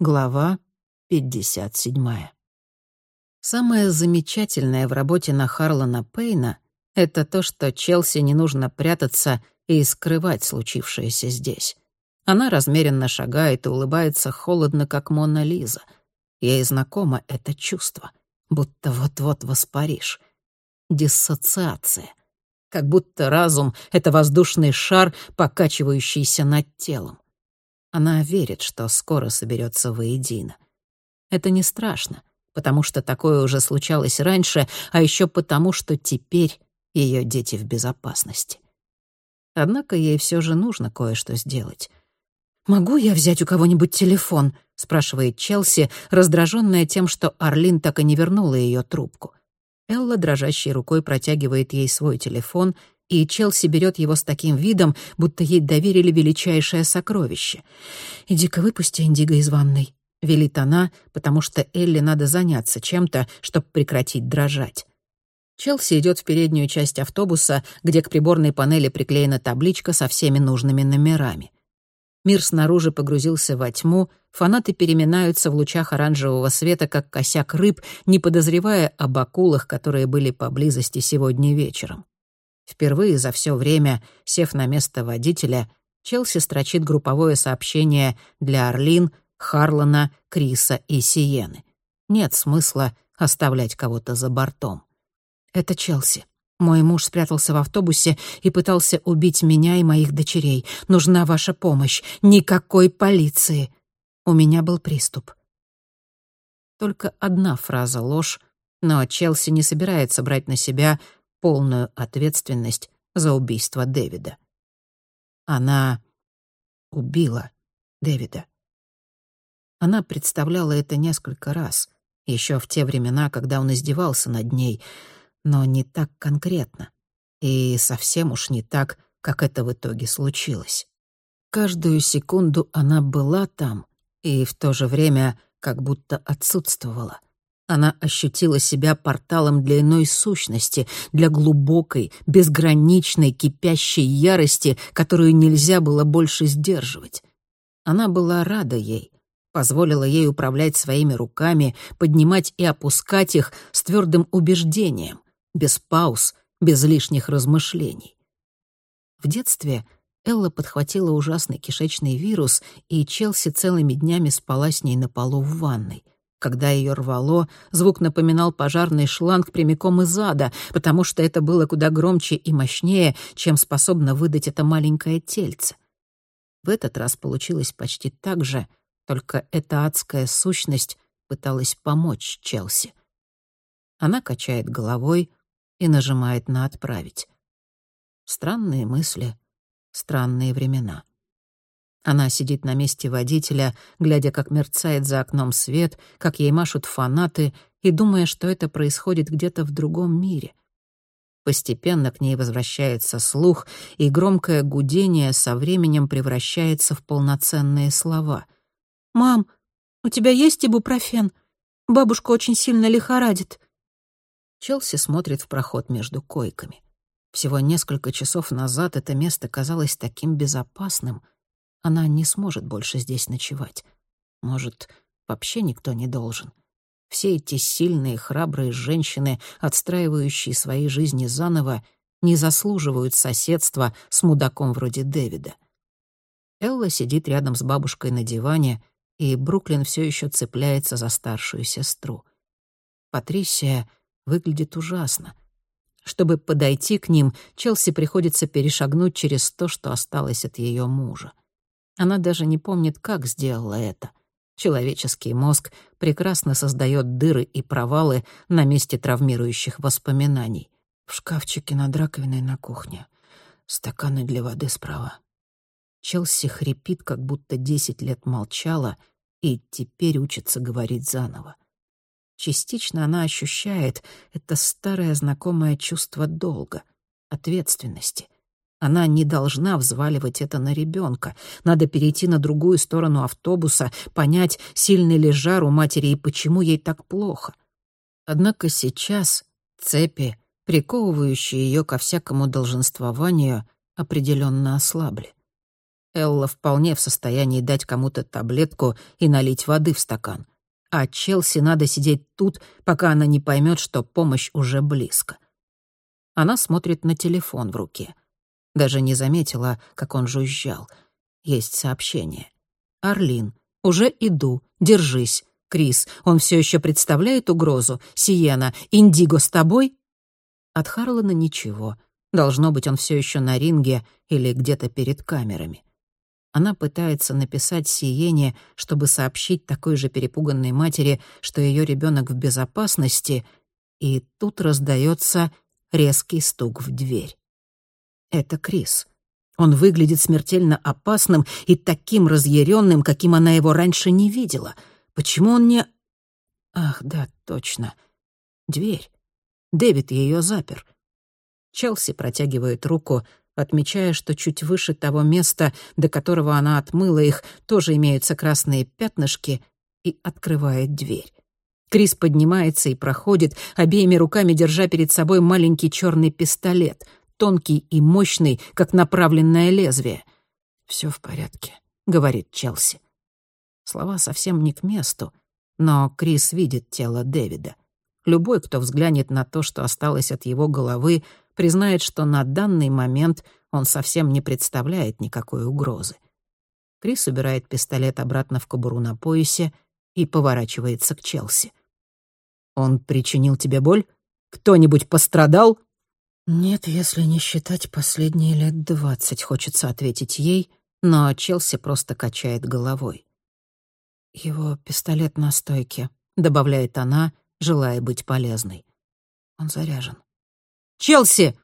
Глава 57. Самое замечательное в работе на Харлана Пейна — это то, что Челси не нужно прятаться и скрывать случившееся здесь. Она размеренно шагает и улыбается холодно, как Мона Лиза. Ей знакомо это чувство, будто вот-вот воспаришь. Диссоциация. Как будто разум — это воздушный шар, покачивающийся над телом. Она верит, что скоро соберется воедино. Это не страшно, потому что такое уже случалось раньше, а еще потому, что теперь ее дети в безопасности. Однако ей все же нужно кое-что сделать. «Могу я взять у кого-нибудь телефон?» — спрашивает Челси, раздраженная тем, что Орлин так и не вернула ее трубку. Элла дрожащей рукой протягивает ей свой телефон, и Челси берет его с таким видом, будто ей доверили величайшее сокровище. «Иди-ка выпусти Индиго из ванной», — велит она, потому что Элли надо заняться чем-то, чтобы прекратить дрожать. Челси идет в переднюю часть автобуса, где к приборной панели приклеена табличка со всеми нужными номерами. Мир снаружи погрузился во тьму, фанаты переминаются в лучах оранжевого света, как косяк рыб, не подозревая об акулах, которые были поблизости сегодня вечером. Впервые за все время, сев на место водителя, Челси строчит групповое сообщение для Орлин, Харлана, Криса и Сиены. Нет смысла оставлять кого-то за бортом. Это Челси. Мой муж спрятался в автобусе и пытался убить меня и моих дочерей. Нужна ваша помощь. Никакой полиции. У меня был приступ. Только одна фраза — ложь, но Челси не собирается брать на себя полную ответственность за убийство Дэвида. Она убила Дэвида. Она представляла это несколько раз, еще в те времена, когда он издевался над ней — но не так конкретно. И совсем уж не так, как это в итоге случилось. Каждую секунду она была там и в то же время как будто отсутствовала. Она ощутила себя порталом для иной сущности, для глубокой, безграничной, кипящей ярости, которую нельзя было больше сдерживать. Она была рада ей, позволила ей управлять своими руками, поднимать и опускать их с твердым убеждением без пауз, без лишних размышлений. В детстве Элла подхватила ужасный кишечный вирус, и Челси целыми днями спала с ней на полу в ванной. Когда ее рвало, звук напоминал пожарный шланг прямиком из ада, потому что это было куда громче и мощнее, чем способно выдать это маленькое тельце. В этот раз получилось почти так же, только эта адская сущность пыталась помочь Челси. Она качает головой, и нажимает на «Отправить». Странные мысли, странные времена. Она сидит на месте водителя, глядя, как мерцает за окном свет, как ей машут фанаты, и думая, что это происходит где-то в другом мире. Постепенно к ней возвращается слух, и громкое гудение со временем превращается в полноценные слова. «Мам, у тебя есть ибупрофен? Бабушка очень сильно лихорадит». Челси смотрит в проход между койками. Всего несколько часов назад это место казалось таким безопасным. Она не сможет больше здесь ночевать. Может, вообще никто не должен. Все эти сильные, храбрые женщины, отстраивающие свои жизни заново, не заслуживают соседства с мудаком вроде Дэвида. Элла сидит рядом с бабушкой на диване, и Бруклин все еще цепляется за старшую сестру. Патрисия выглядит ужасно. Чтобы подойти к ним, Челси приходится перешагнуть через то, что осталось от ее мужа. Она даже не помнит, как сделала это. Человеческий мозг прекрасно создает дыры и провалы на месте травмирующих воспоминаний. В шкафчике над раковиной на кухне. Стаканы для воды справа. Челси хрипит, как будто десять лет молчала, и теперь учится говорить заново. Частично она ощущает это старое знакомое чувство долга, ответственности. Она не должна взваливать это на ребенка. Надо перейти на другую сторону автобуса, понять, сильный ли жар у матери и почему ей так плохо. Однако сейчас цепи, приковывающие ее ко всякому долженствованию, определенно ослабли. Элла вполне в состоянии дать кому-то таблетку и налить воды в стакан. А Челси надо сидеть тут, пока она не поймет, что помощь уже близко. Она смотрит на телефон в руке. Даже не заметила, как он жужжал. Есть сообщение. «Орлин, уже иду, держись. Крис, он все еще представляет угрозу? Сиена, Индиго с тобой?» От Харлана ничего. Должно быть, он все еще на ринге или где-то перед камерами. Она пытается написать Сиене, чтобы сообщить такой же перепуганной матери, что ее ребенок в безопасности, и тут раздается резкий стук в дверь. Это Крис. Он выглядит смертельно опасным и таким разъяренным, каким она его раньше не видела. Почему он не... Ах, да, точно. Дверь. Дэвид ее запер. Челси протягивает руку, отмечая, что чуть выше того места, до которого она отмыла их, тоже имеются красные пятнышки, и открывает дверь. Крис поднимается и проходит, обеими руками держа перед собой маленький черный пистолет, тонкий и мощный, как направленное лезвие. «Все в порядке», — говорит Челси. Слова совсем не к месту, но Крис видит тело Дэвида. Любой, кто взглянет на то, что осталось от его головы, признает, что на данный момент он совсем не представляет никакой угрозы. Крис убирает пистолет обратно в кобуру на поясе и поворачивается к Челси. «Он причинил тебе боль? Кто-нибудь пострадал?» «Нет, если не считать последние лет двадцать», — хочется ответить ей, но Челси просто качает головой. «Его пистолет на стойке», — добавляет она, желая быть полезной. Он заряжен. «Челси!»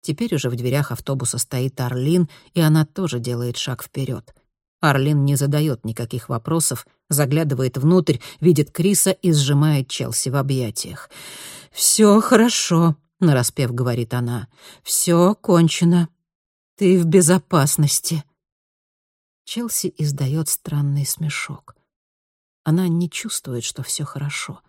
Теперь уже в дверях автобуса стоит Орлин, и она тоже делает шаг вперед. Орлин не задает никаких вопросов, заглядывает внутрь, видит Криса и сжимает Челси в объятиях. «Все хорошо», — нараспев говорит она. «Все кончено. Ты в безопасности». Челси издает странный смешок. Она не чувствует, что все хорошо.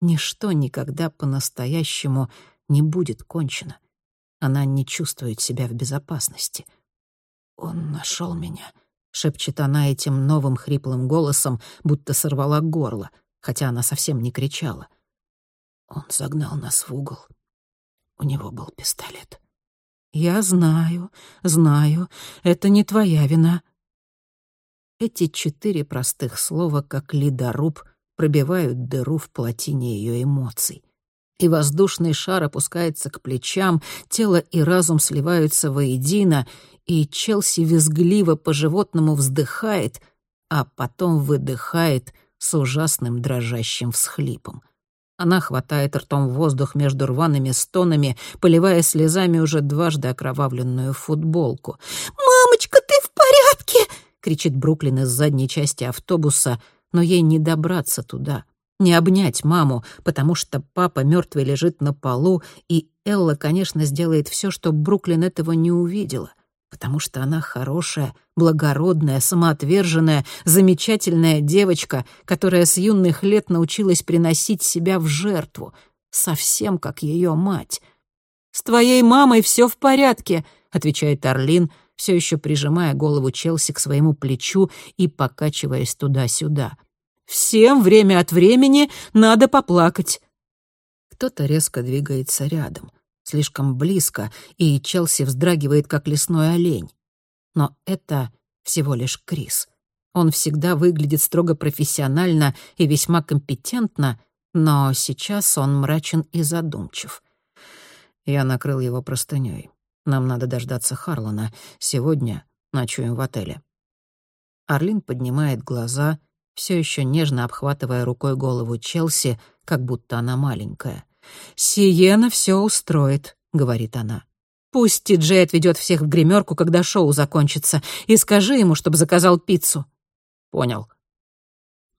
Ничто никогда по-настоящему не будет кончено. Она не чувствует себя в безопасности. «Он нашел меня», — шепчет она этим новым хриплым голосом, будто сорвала горло, хотя она совсем не кричала. Он загнал нас в угол. У него был пистолет. «Я знаю, знаю, это не твоя вина». Эти четыре простых слова, как ледоруб, пробивают дыру в плотине ее эмоций и воздушный шар опускается к плечам, тело и разум сливаются воедино, и Челси визгливо по-животному вздыхает, а потом выдыхает с ужасным дрожащим всхлипом. Она хватает ртом воздух между рваными стонами, поливая слезами уже дважды окровавленную футболку. «Мамочка, ты в порядке?» — кричит Бруклин из задней части автобуса, но ей не добраться туда — не обнять маму, потому что папа мертвый лежит на полу, и Элла, конечно, сделает все, чтобы Бруклин этого не увидела, потому что она хорошая, благородная, самоотверженная, замечательная девочка, которая с юных лет научилась приносить себя в жертву, совсем как ее мать. «С твоей мамой все в порядке», — отвечает Орлин, все еще прижимая голову Челси к своему плечу и покачиваясь туда-сюда. Всем время от времени надо поплакать. Кто-то резко двигается рядом, слишком близко, и Челси вздрагивает, как лесной олень. Но это всего лишь Крис. Он всегда выглядит строго профессионально и весьма компетентно, но сейчас он мрачен и задумчив. Я накрыл его простынёй. Нам надо дождаться Харлана. Сегодня ночуем в отеле. Орлин поднимает глаза — все еще нежно обхватывая рукой голову Челси, как будто она маленькая. «Сиена все устроит», — говорит она. «Пусть Ти-Джей отведет всех в гримерку, когда шоу закончится, и скажи ему, чтобы заказал пиццу». «Понял».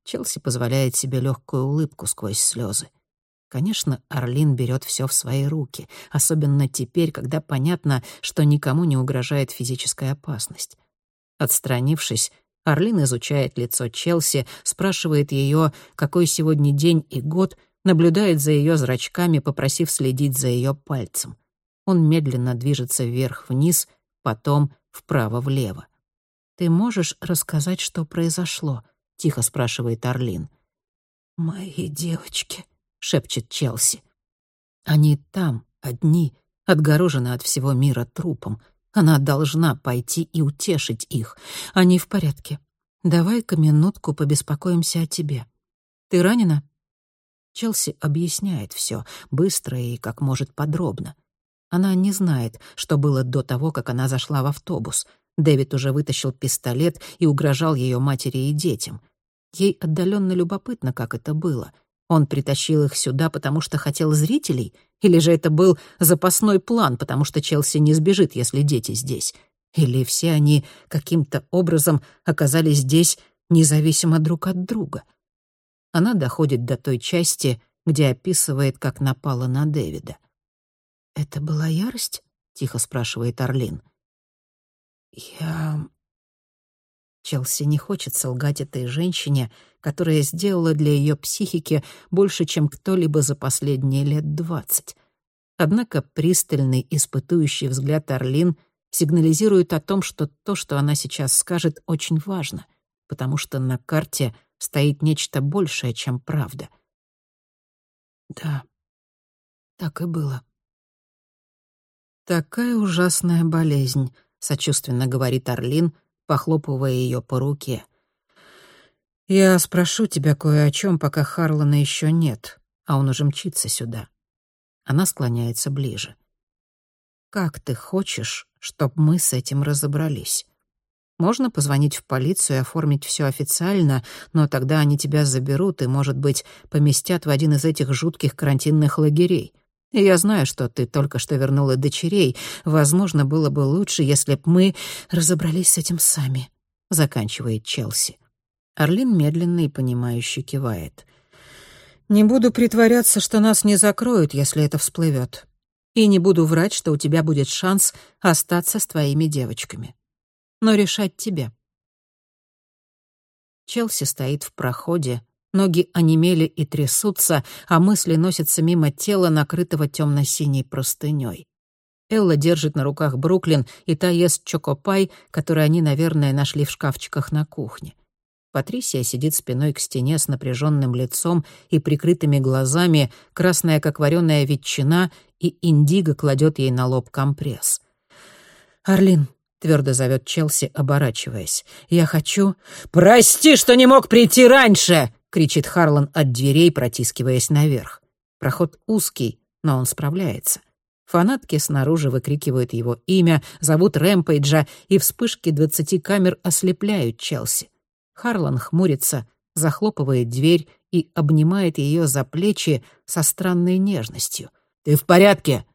Челси позволяет себе легкую улыбку сквозь слезы. Конечно, Орлин берет все в свои руки, особенно теперь, когда понятно, что никому не угрожает физическая опасность. Отстранившись, Орлин изучает лицо Челси, спрашивает ее, какой сегодня день и год, наблюдает за ее зрачками, попросив следить за ее пальцем. Он медленно движется вверх-вниз, потом вправо-влево. «Ты можешь рассказать, что произошло?» — тихо спрашивает Орлин. «Мои девочки», — шепчет Челси. «Они там, одни, отгорожены от всего мира трупом. Она должна пойти и утешить их. Они в порядке. Давай-ка минутку побеспокоимся о тебе. Ты ранена?» Челси объясняет все быстро и как может подробно. Она не знает, что было до того, как она зашла в автобус. Дэвид уже вытащил пистолет и угрожал ее матери и детям. Ей отдаленно любопытно, как это было. Он притащил их сюда, потому что хотел зрителей? Или же это был запасной план, потому что Челси не сбежит, если дети здесь? Или все они каким-то образом оказались здесь независимо друг от друга? Она доходит до той части, где описывает, как напала на Дэвида. «Это была ярость?» — тихо спрашивает Орлин. «Я...» Челси не хочет солгать этой женщине, которая сделала для ее психики больше, чем кто-либо за последние лет двадцать. Однако пристальный, испытующий взгляд Орлин сигнализирует о том, что то, что она сейчас скажет, очень важно, потому что на карте стоит нечто большее, чем правда. Да, так и было. «Такая ужасная болезнь», — сочувственно говорит Орлин, похлопывая ее по руке. «Я спрошу тебя кое о чем, пока Харлана еще нет, а он уже мчится сюда». Она склоняется ближе. «Как ты хочешь, чтобы мы с этим разобрались?» Можно позвонить в полицию и оформить все официально, но тогда они тебя заберут и, может быть, поместят в один из этих жутких карантинных лагерей. И я знаю, что ты только что вернула дочерей. Возможно, было бы лучше, если б мы разобрались с этим сами», — заканчивает Челси. Орлин медленно и понимающе кивает. «Не буду притворяться, что нас не закроют, если это всплывет. И не буду врать, что у тебя будет шанс остаться с твоими девочками но решать тебе. Челси стоит в проходе, ноги онемели и трясутся, а мысли носятся мимо тела, накрытого темно-синей простыней. Элла держит на руках Бруклин, и та ест чокопай, который они, наверное, нашли в шкафчиках на кухне. Патрисия сидит спиной к стене с напряженным лицом и прикрытыми глазами, красная, как вареная ветчина, и Индиго кладет ей на лоб компресс. «Орлин, твердо зовет Челси, оборачиваясь. «Я хочу...» «Прости, что не мог прийти раньше!» — кричит Харлан от дверей, протискиваясь наверх. Проход узкий, но он справляется. Фанатки снаружи выкрикивают его имя, зовут Рэмпейджа, и вспышки двадцати камер ослепляют Челси. Харлан хмурится, захлопывает дверь и обнимает ее за плечи со странной нежностью. «Ты в порядке?»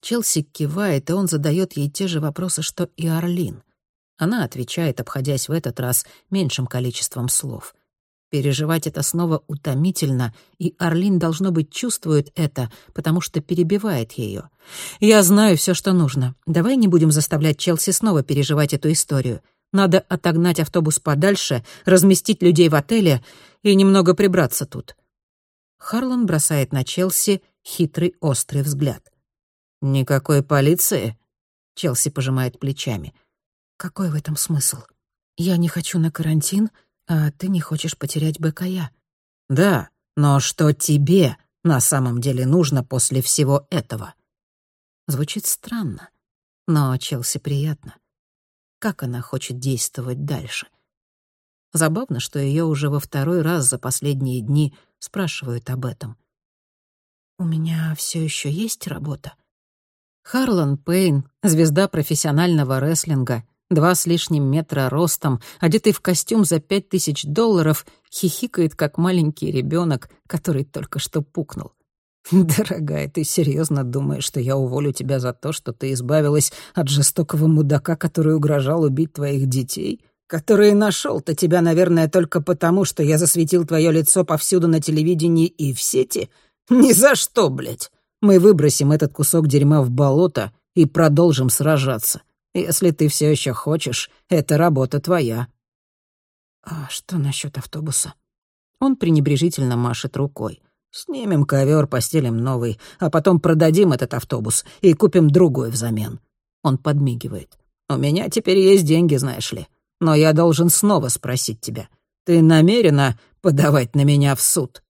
Челси кивает, и он задает ей те же вопросы, что и Орлин. Она отвечает, обходясь в этот раз меньшим количеством слов. Переживать это снова утомительно, и Орлин, должно быть, чувствует это, потому что перебивает ее. «Я знаю все, что нужно. Давай не будем заставлять Челси снова переживать эту историю. Надо отогнать автобус подальше, разместить людей в отеле и немного прибраться тут». Харлан бросает на Челси хитрый острый взгляд. «Никакой полиции?» Челси пожимает плечами. «Какой в этом смысл? Я не хочу на карантин, а ты не хочешь потерять БКЯ». «Да, но что тебе на самом деле нужно после всего этого?» Звучит странно, но Челси приятно. Как она хочет действовать дальше? Забавно, что ее уже во второй раз за последние дни спрашивают об этом. «У меня все еще есть работа?» Харлан Пейн, звезда профессионального рестлинга, два с лишним метра ростом, одетый в костюм за пять тысяч долларов, хихикает, как маленький ребенок, который только что пукнул. «Дорогая, ты серьезно думаешь, что я уволю тебя за то, что ты избавилась от жестокого мудака, который угрожал убить твоих детей? Который нашел-то тебя, наверное, только потому, что я засветил твое лицо повсюду на телевидении и в сети? Ни за что, блядь!» Мы выбросим этот кусок дерьма в болото и продолжим сражаться. Если ты все еще хочешь, эта работа твоя». «А что насчет автобуса?» Он пренебрежительно машет рукой. «Снимем ковер, постелим новый, а потом продадим этот автобус и купим другой взамен». Он подмигивает. У меня теперь есть деньги, знаешь ли. Но я должен снова спросить тебя. Ты намерена подавать на меня в суд?»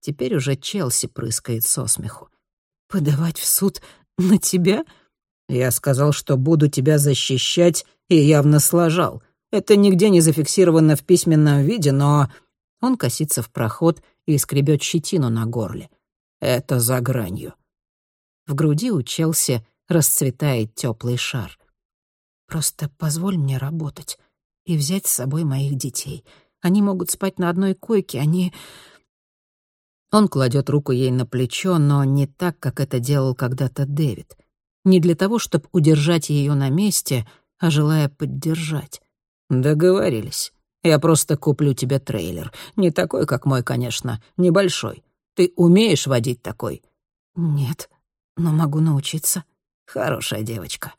Теперь уже Челси прыскает со смеху. «Подавать в суд на тебя?» «Я сказал, что буду тебя защищать, и явно сложал. Это нигде не зафиксировано в письменном виде, но...» Он косится в проход и скребет щетину на горле. «Это за гранью». В груди у Челси расцветает теплый шар. «Просто позволь мне работать и взять с собой моих детей. Они могут спать на одной койке, они...» Он кладет руку ей на плечо, но не так, как это делал когда-то Дэвид. Не для того, чтобы удержать ее на месте, а желая поддержать. «Договорились. Я просто куплю тебе трейлер. Не такой, как мой, конечно, небольшой. Ты умеешь водить такой?» «Нет, но могу научиться». «Хорошая девочка».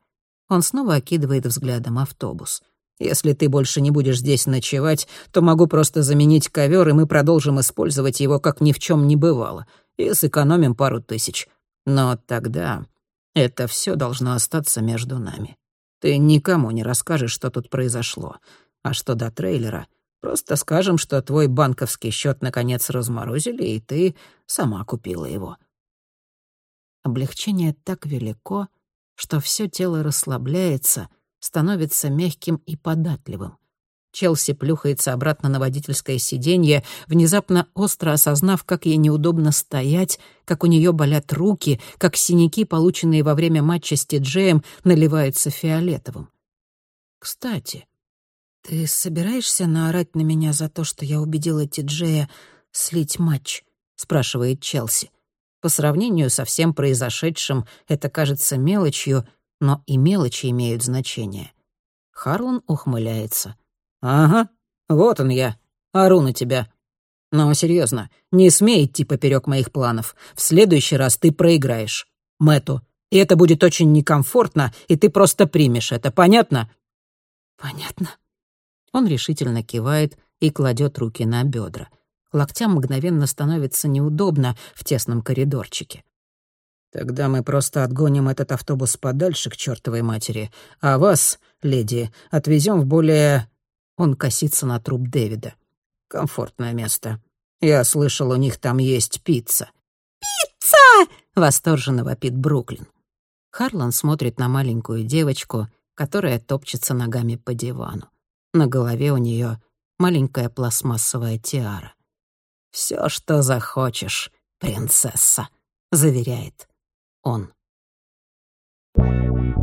Он снова окидывает взглядом автобус. Если ты больше не будешь здесь ночевать, то могу просто заменить ковер, и мы продолжим использовать его, как ни в чем не бывало, и сэкономим пару тысяч. Но тогда это все должно остаться между нами. Ты никому не расскажешь, что тут произошло. А что до трейлера, просто скажем, что твой банковский счет наконец разморозили, и ты сама купила его. Облегчение так велико, что все тело расслабляется — становится мягким и податливым. Челси плюхается обратно на водительское сиденье, внезапно остро осознав, как ей неудобно стоять, как у нее болят руки, как синяки, полученные во время матча с Тиджеем, наливаются фиолетовым. «Кстати, ты собираешься наорать на меня за то, что я убедила Тиджея слить матч?» — спрашивает Челси. По сравнению со всем произошедшим, это кажется мелочью — но и мелочи имеют значение. Харлан ухмыляется. «Ага, вот он я. Ору на тебя. Но серьезно, не смей идти поперек моих планов. В следующий раз ты проиграешь. Мэту. И это будет очень некомфортно, и ты просто примешь это, понятно?» «Понятно». Он решительно кивает и кладет руки на бедра. Локтям мгновенно становится неудобно в тесном коридорчике. Тогда мы просто отгоним этот автобус подальше к чертовой матери, а вас, леди, отвезем в более... Он косится на труп Дэвида. Комфортное место. Я слышал, у них там есть пицца. «Пицца!» — восторженно вопит Бруклин. Харлан смотрит на маленькую девочку, которая топчется ногами по дивану. На голове у нее маленькая пластмассовая тиара. «Все, что захочешь, принцесса», — заверяет он. Thank you.